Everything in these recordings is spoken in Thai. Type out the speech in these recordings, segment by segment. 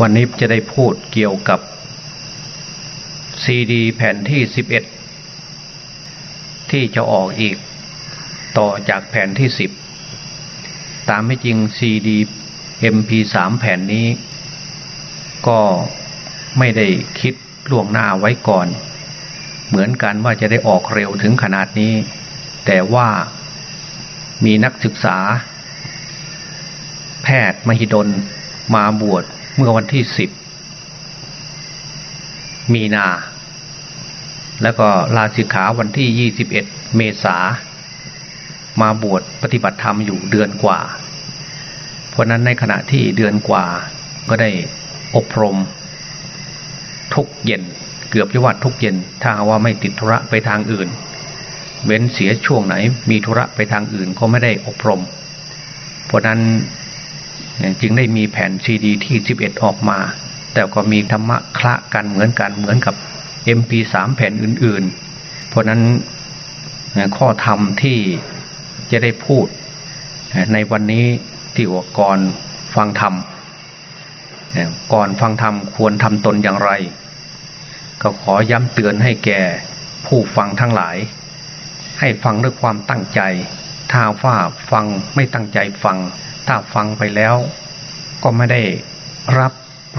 วันนี้จะได้พูดเกี่ยวกับซีดีแผ่นที่ 11 ที่จะออกอีก ต่อจากแผ่นที่ 10 ตามไม่จริงซีดี MP3 แผ่นนี้ ก็ไม่ได้คิดล่วงหน้าไว้ก่อน เหมือนกันว่าจะได้ออกเร็วถึงขนาดนี้ แต่ว่ามีนักศึกษา แพทย์มหิดลมาบวช เมื่อวันที่สิบมีนา แล้วก็ลาสิกขาวันที่ยี่สิบเอ็ดเมษามาบวชปฏิบัติธรรมอยู่เดือนกว่า เพราะนั้นในขณะที่เดือนกว่าก็ได้อบรม ทุกเย็น เกือบจะว่าทุกเย็น ถ้าว่าไม่ติดธุระไปทางอื่น เว้นเสียช่วงไหนมีธุระไปทางอื่นก็ไม่ได้อบรม เพราะนั้น จึงได้มีแผ่นซีดีที่ 11 ออกมา แต่ก็มีธรรมะคละกันเหมือนกันเหมือนกับ MP3 แผ่นอื่น ๆ เพราะนั้นข้อธรรมที่จะได้พูด ในวันนี้ที่ว่าก่อนฟังธรรมก่อนฟังธรรมควรทำตนอย่างไร ก็ขอย้ำเตือนให้แก่ผู้ฟังทั้งหลาย ให้ฟังด้วยความตั้งใจ ถ้าว่าฟังไม่ตั้งใจฟัง ถ้าฟังไปแล้ว ก็ไม่ได้รับ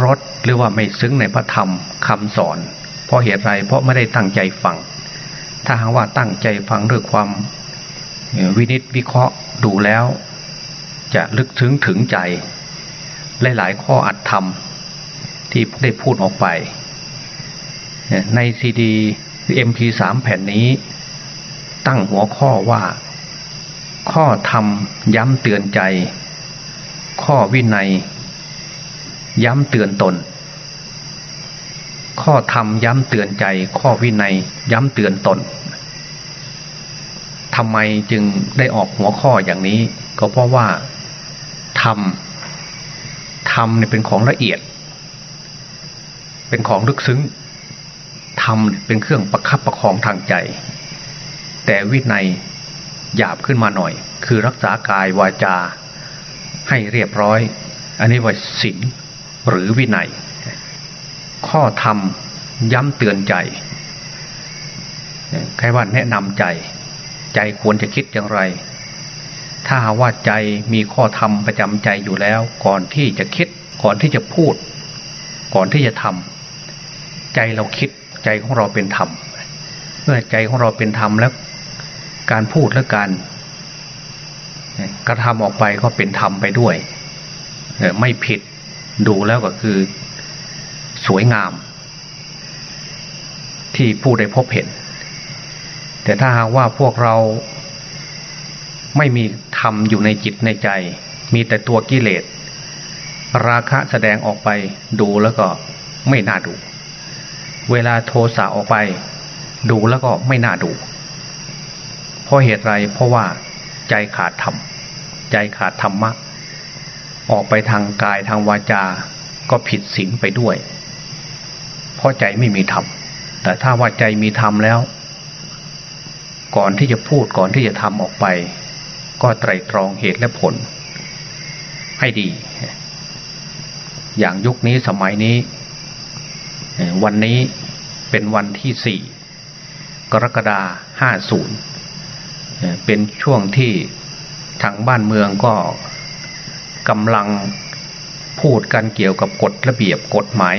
รสหรือว่าไม่ซึ้งในพระธรรมคำสอน เพราะเหตุไรเพราะไม่ได้ตั้งใจฟัง ถ้าหากว่าตั้งใจฟังด้วยความวินิจวิเคราะห์ดูแล้ว จะลึกซึ้งถึงใจ หลาย ๆ ข้ออัดธรรมที่ได้พูดออกไป ในซีดี MP3 แผ่นนี้ ตั้งหัวข้อว่า ข้อธรรมย้ำเตือนใจ ข้อวินัย ย้ำเตือนตน ข้อธรรมย้ำเตือนใจ ข้อวินัย ย้ำเตือนตนทำไมจึงได้ออกหัวข้ออย่างนี้ ก็เพราะว่าธรรมธรรมเนี่ยเป็นของละเอียด เป็นของลึกซึ้งธรรมเป็นเครื่องประคับประคองทางใจ แต่วินัยหยาบขึ้นมาหน่อย คือรักษากายวาจา ให้เรียบร้อย อันนี้ว่าศีลหรือวินัย ข้อธรรมย้ำเตือนใจใครว่าแนะนำใจ ใจควรจะคิดอย่างไร ถ้าว่าใจมีข้อธรรมประจำใจอยู่แล้ว ก่อนที่จะคิด ก่อนที่จะพูด ก่อนที่จะทำใจเราคิดใจของเราเป็นธรรมเมื่อใจของเราเป็นธรรมแล้ว การพูดและการ กระทำออกไปก็เป็นธรรมไปด้วยไม่ผิดดูแล้วก็คือสวยงาม ที่ผู้ได้พบเห็น แต่ถ้าหากว่าพวกเราไม่มีธรรมอยู่ในจิตในใจ มีแต่ตัวกิเลส ราคะแสดงออกไปดูแล้วก็ไม่น่าดู เวลาโทสะออกไป ดูแล้วก็ไม่น่าดู เพราะเหตุไรเพราะว่าใจขาดธรรม ใจขาดธรรมะ ออกไปทางกายทางวาจา ก็ผิดศีลไปด้วย เพราะใจไม่มีธรรม แต่ถ้าว่าใจมีธรรมแล้ว ก่อนที่จะพูดก่อนที่จะทำออกไป ก็ไตรตรองเหตุและผล ให้ดี อย่างยุคนี้สมัยนี้ วันนี้เป็นวันที่สี่กรกฎาห้าศูนย์เป็นช่วงที่ ทางบ้านเมืองก็กำลังพูดกันเกี่ยวกับกฎระเบียบกฎหมาย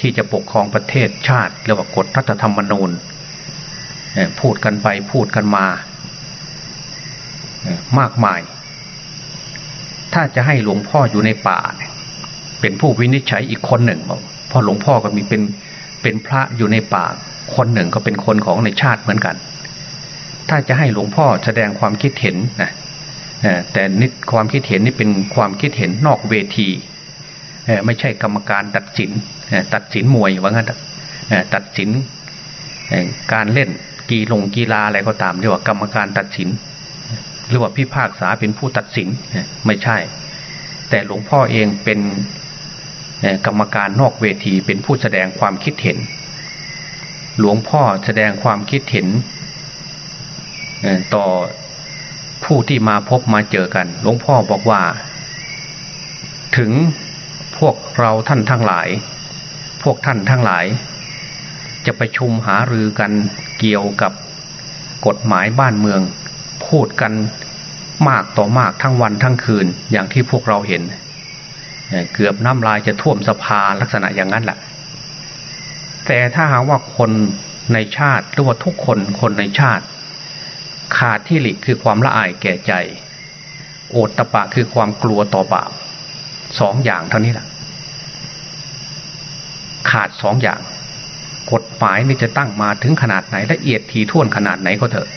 ที่จะปกครองประเทศชาติเรียกว่ากฎรัฐธรรมนูญพูดกันไปพูดกันมามากมาย ถ้าจะให้หลวงพ่ออยู่ในป่า เป็นผู้วินิจฉัยอีกคนหนึ่งเพราะหลวงพ่อก็มีเป็นเป็นพระอยู่ในป่า คนหนึ่งก็เป็นคนของในชาติเหมือนกัน ถ้าจะให้หลวงพ่อแสดงความคิดเห็นนะ แต่นิดความคิดเห็นนี่เป็นความคิดเห็นนอกเวทีไม่ใช่กรรมการตัดสินตัดสินมวยว่างั้นตัดสินการเล่นกีลงกีฬาอะไรก็ตามเรียกว่ากรรมการตัดสิน หรือว่าพิพากษาเป็นผู้ตัดสินไม่ใช่ แต่หลวงพ่อเองเป็นกรรมการนอกเวทีเป็นผู้แสดงความคิดเห็น หลวงพ่อแสดงความคิดเห็นต่อ ผู้ที่มาพบมาเจอกัน หลวงพ่อบอกว่า ถึงพวกเราท่านทั้งหลาย พวกท่านทั้งหลาย จะไปชุมหารือกันเกี่ยวกับกฎหมายบ้านเมือง พูดกันมากต่อมากทั้งวันทั้งคืนอย่างที่พวกเราเห็น เกือบน้ำลายจะท่วมสภาลักษณะอย่างนั้นแหละแต่ถ้าหากว่าคนในชาติหรือว่าทุกคนคนในชาติ ขาดที่หลีคือความละอายแก่ใจ โอตตะปะคือความกลัวต่อบาปสองอย่างเท่านี้แหละขาดสองอย่าง กฎหมายนี่จะตั้งมาถึงขนาดไหนละเอียดถี่ถ้วนขนาดไหนก็เถอะ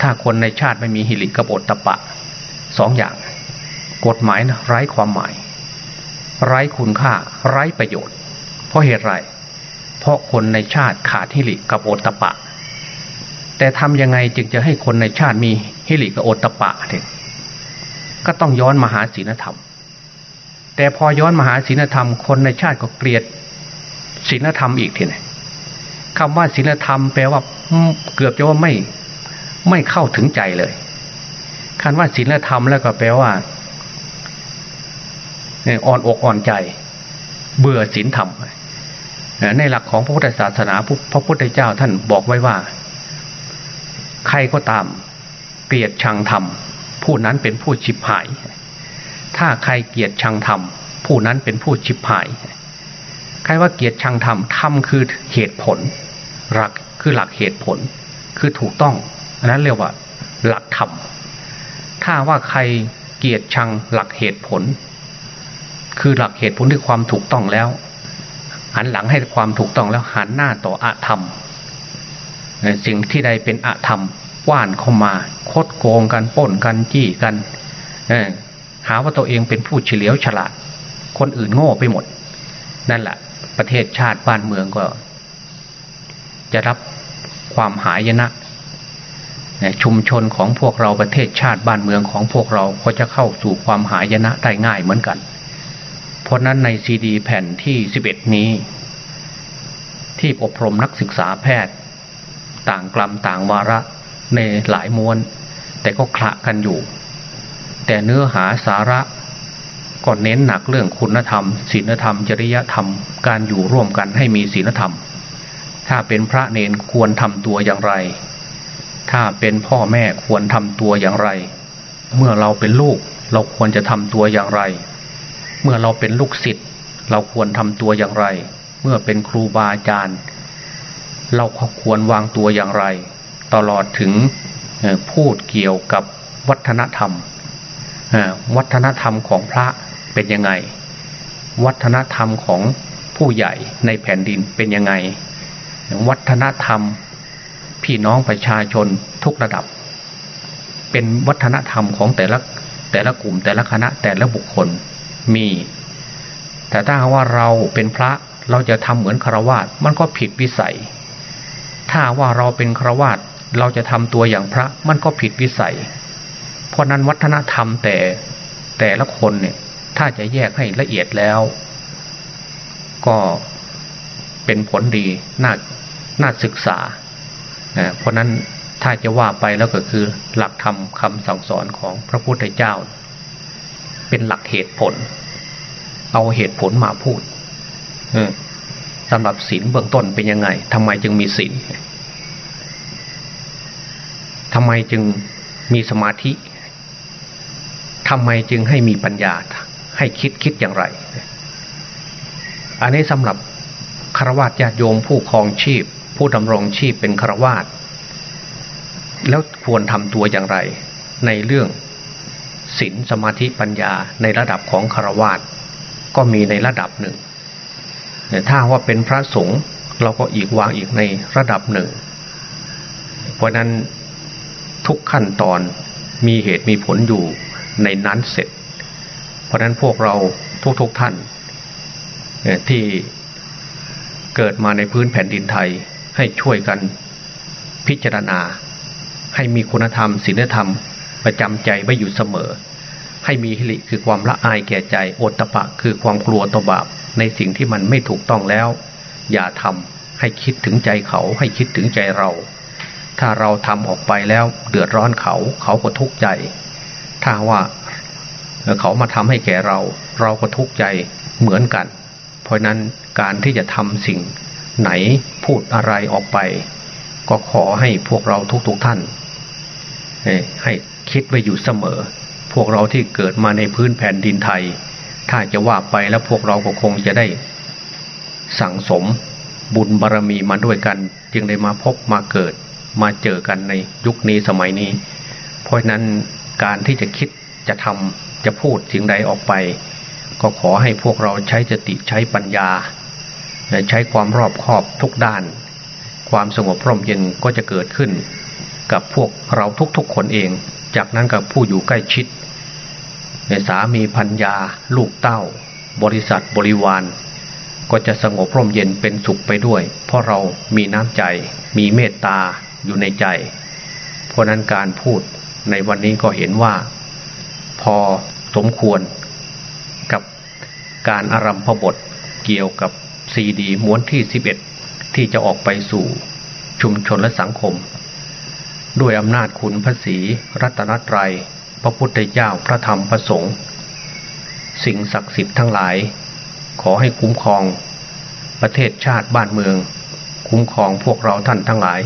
ถ้าคนในชาติไม่มีหิริกับโอตตะปะสองอย่าง กฎหมายนะไร้ความหมาย ไร้คุณค่า ไร้ประโยชน์ เพราะเหตุไร เพราะคนในชาติขาดฮิริกับโอตปะ แต่ทำยังไงจึงจะให้คนในชาติมีฮิริกับโอตปะเนี่ยก็ต้องย้อนมาหาศีลธรรม แต่พอย้อนมาหาศีลธรรม คนในชาติก็เกลียดศีลธรรมอีกทีนี่คำว่าศีลธรรมแปลว่าเกือบจะว่าไม่ไม่เข้าถึงใจเลยคันว่าศีลธรรมแล้วก็แปลว่าอ่อนอกอ่อนใจ เบื่อศีลธรรมในหลักของพระพุทธศาสนาพระพุทธเจ้าท่านบอกไว้ว่า ครก็ตาม เกลียดชังธรรม ผู้นั้นเป็นผู้ชิบหาย ถ้าใครเกลียดชังธรรม ผู้นั้นเป็นผู้ชิบหาย ใครว่าเกลียดชังธรรมธรรมคือเหตุผล หลักคือหลักเหตุผล คือถูกต้องอันนั้นเรียกว่า หลักธรรม ถ้าว่าใครเกลียดชังหลักเหตุผล คือหลักเหตุผลที่ความถูกต้องแล้ว หันหลังให้ความถูกต้องแล้วหันหน้าต่ออาธรรม สิ่งที่ใดเป็นอาธรรมว่านเข้ามา คดโกงกันป้นกันจี้กันหาว่าตัวเองเป็นผู้เฉลียวฉลาด คนอื่นโง่ไปหมด นั่นแหละประเทศชาติบ้านเมืองก็ จะรับความหายนะชุมชนของพวกเราประเทศชาติบ้านเมืองของพวกเราก็จะเข้าสู่ความหายนะได้ง่ายเหมือนกัน เพราะนั้นในซีดีแผ่นที่สิบเอ็ดนี้ ที่อบรมนักศึกษาแพทย์ ต่างกลัมต่างวาระในหลายมวน แต่ก็คละกันอยู่ แต่เนื้อหาสาระก็เน้นหนักเรื่องคุณธรรมศีลธรรม จริยธรรม การอยู่ร่วมกันให้มีศีลธรรม ถ้าเป็นพระเนนควรทำตัวอย่างไร ถ้าเป็นพ่อแม่ควรทำตัวอย่างไร เมื่อเราเป็นลูกเราควรจะทำตัวอย่างไร เมื่อเราเป็นลูกศิษย์เราควรทำตัวอย่างไร เมื่อเป็นครูบาอาจารย์ เราควรวางตัวอย่างไร ตลอดถึงพูดเกี่ยวกับวัฒนธรรม วัฒนธรรมของพระเป็นยังไง วัฒนธรรมของผู้ใหญ่ในแผ่นดินเป็นยังไง วัฒนธรรมพี่น้องประชาชนทุกระดับ เป็นวัฒนธรรมของแต่ละแต่ละกลุ่มแต่ละคณะแต่ละบุคคลมี แต่ถ้าว่าเราเป็นพระเราจะทำเหมือนคารวาสมันก็ผิดวิสัย ถ้าว่าเราเป็นคารวาสเราจะทำตัวอย่างพระมันก็ผิดวิสัย เพราะนั้นวัฒนธรรมแต่แต่ละคนเนี่ยถ้าจะแยกให้ละเอียดแล้ว ก็เป็นผลดีน่าน่าศึกษา เพราะนั้นถ้าจะว่าไปแล้วก็คือหลักธรรมคำสั่งสอนของพระพุทธเจ้า เป็นหลักเหตุผล เอาเหตุผลมาพูด สำหรับศีลเบื้องต้นเป็นยังไงทำไมจึงมีศีลทำไมจึงมีสมาธิทำไมจึงให้มีปัญญา ให้คิดคิดอย่างไร อันนี้สำหรับคารวะญาติโยมผู้ครองชีพ ผู้ดำรงชีพเป็นคารวะแล้วควรทำตัวอย่างไร ในเรื่องศีลสมาธิปัญญาในระดับของคารวาสก็มีในระดับหนึ่ง ถ้าว่าเป็นพระสงฆ์เราก็อีกวางอีกในระดับหนึ่ง เพราะนั้นทุกขั้นตอนมีเหตุมีผลอยู่ในนั้นเสร็จ เพราะนั้นพวกเราทุกๆทท่านที่เกิดมาในพื้นแผ่นดินไทยให้ช่วยกันพิจารณา ให้มีคุณธรรมศีลธรรมประจำใจไว้อยู่เสมอ ให้มีฮิริคือความละอายแก่ใจโอตตะปะคือความกลัวต่อบาป ในสิ่งที่มันไม่ถูกต้องแล้ว อย่าทำให้คิดถึงใจเขาให้คิดถึงใจเรา ถ้าเราทำออกไปแล้วเดือดร้อนเขาเขาก็ทุกข์ใจ ถ้าว่าเขามาทำให้แก่เรา เราก็ทุกข์ใจเหมือนกัน เพราะนั้นการที่จะทำสิ่งไหนพูดอะไรออกไป ก็ขอให้พวกเราทุกๆทท่าน ให้คิดไว้อยู่เสมอ พวกเราที่เกิดมาในพื้นแผ่นดินไทย ถ้าจะว่าไปแล้วพวกเราก็คงจะได้ สั่งสมบุญบารรมีมาด้วยกัน จึงได้มาพบมาเกิด มาเจอกันในยุคนี้สมัยนี้ เพราะนั้นการที่จะคิดจะทำจะพูดสิ่งใดออกไป ก็ขอให้พวกเราใช้สติใช้ปัญญาใช้ความรอบคอบทุกด้าน ความสงบร่มเย็นก็จะเกิดขึ้น กับพวกเราทุกๆคนเอง จากนั้นกับผู้อยู่ใกล้ชิด สามีพัญญา ลูกเต้า บริษัทบริวาร ก็จะสงบร่มเย็นเป็นสุขไปด้วย เพราะเรามีน้ำใจ มีเมตตาอยู่ในใจ เพราะนั้นการพูดในวันนี้ก็เห็นว่า พอสมควรกับการอารัมพบทเกี่ยวกับซีดีม้วนที่ 11 ที่จะออกไปสู่ชุมชนและสังคม ด้วยอำนาจคุณพระศรีรัตนตรัย พระพุทธเจ้าพระธรรมพระสงฆ์สิ่งศักดิ์สิทธิ์ทั้งหลาย ขอให้คุ้มครอง ประเทศชาติบ้านเมือง คุ้มครองพวกเราท่านทั้งหลาย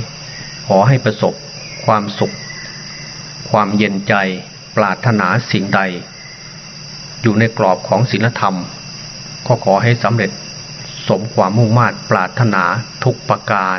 ขอให้ประสบความสุข ความเย็นใจปรารถนาสิ่งใด อยู่ในกรอบของศีลธรรม ก็ขอให้สำเร็จสมความมุ่งมา่ปรารถนาทุกประการ